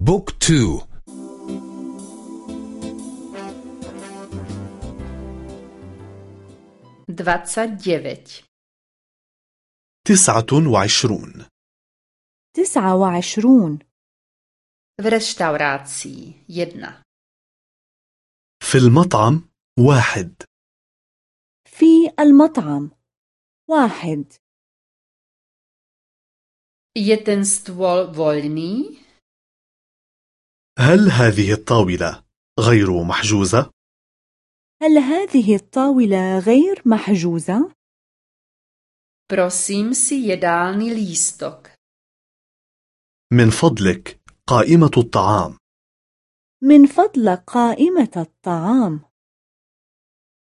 بوك تو. تسعة وعشرون. تسعة وعشرون. reštaurácii jedna. في المطعم واحد. في المطعم واحد. Je ten stôl هل هذه الطاولة غير محجوزة؟ هل هذه الطاولة غير محجوزة؟ prosím si jedálny lístok من فضلك قائمة الطعام من فضلك قائمة الطعام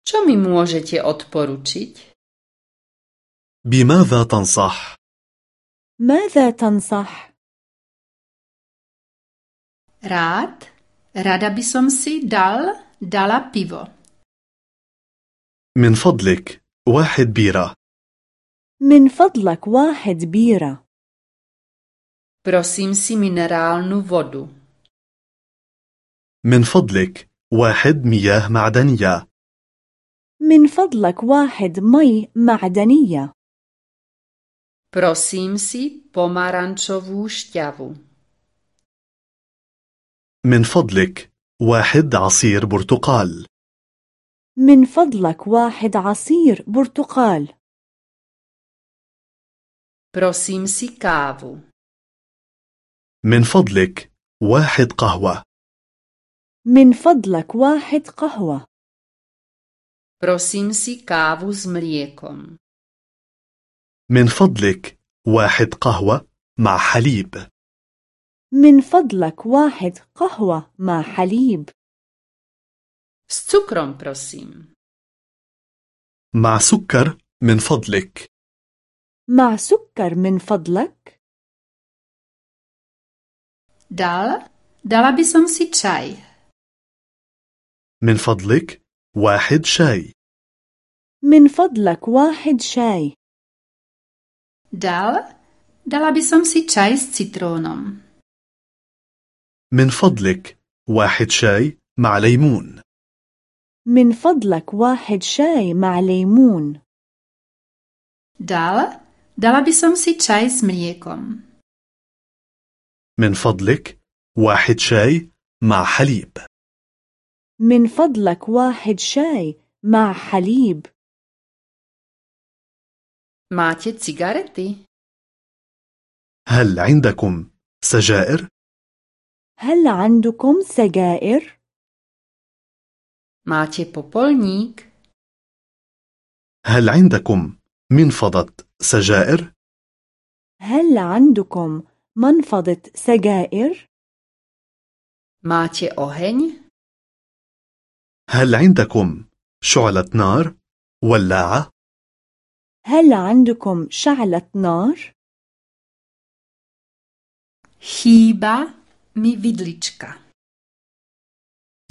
čo mi môžete odporučiť بماذا تنصح؟ ماذا تنصح؟ rád rada by som si dal dala pivo من فضلك واحد بيرة من فضلك واحد بيرة prosím si minerálnu vodu من فضلك واحد مياه معدنية من فضلك واحد مي معدنية prosím si pomarančovú šťavu من فضلك واحد عصير برتقال. من فضلك واحد عصير برتقال. Prosím si kávu من فضلك واحد قهوة. من فضلك واحد قهوة. Si kávu s mliekom من فضلك واحد قهوة مع حليب. من فضلك واحد قهوة مع حليب. Cukrom prosím مع سكر من فضلك. مع سكر من فضلك؟ Dal? Dala by som si čaj. من فضلك واحد شاي. من فضلك واحد شاي. Dal? Dala by som si čaj s citrónom. من فضلك واحد شاي مع ليمون. من فضلك واحد شاي مع ليمون. Dal dala by som si čaj s mliekom من فضلك واحد شاي مع حليب. من فضلك واحد شاي مع حليب. Máte cigarety? هل عندكم سجائر؟ هل عندكم سجائر؟ máte popolník هل عندكم منفضة سجائر؟ هل عندكم منفضة سجائر؟ máte oheň هل عندكم شعلة نار؟ ولاعة؟ هل عندكم شعلة نار؟ chýba mi vidlička.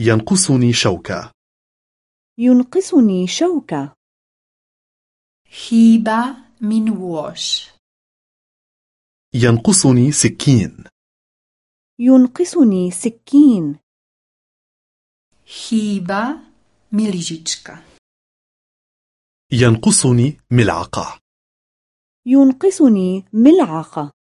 ينقصني شوكة. ينقصني شوكة. Chýba mi nôž ينقصني سكين. ينقصني سكين. Mi lyžička. ينقصني ملعقة. ينقصني ملعقة.